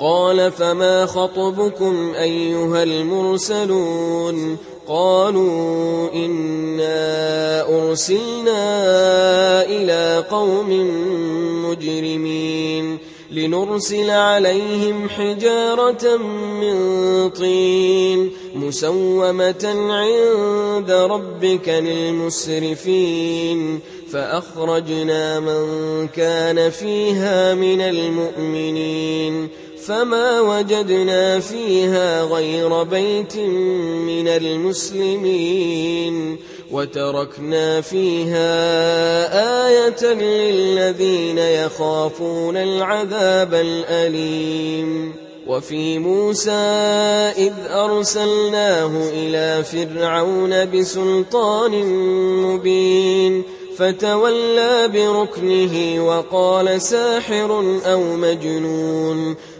قال فما خطبكم أيها المرسلون قالوا إنا أرسلنا إلى قوم مجرمين لنرسل عليهم حجارة من طين مسومة عند ربك للمسرفين فأخرجنا من كان فيها من المؤمنين فما وجدنا فيها غير بيت من المسلمين وتركنا فيها آية للذين يخافون العذاب الأليم. وفي موسى إذ أرسلناه إلى فرعون بسلطان مبين فتولى بركنه وقال ساحر أو مجنون.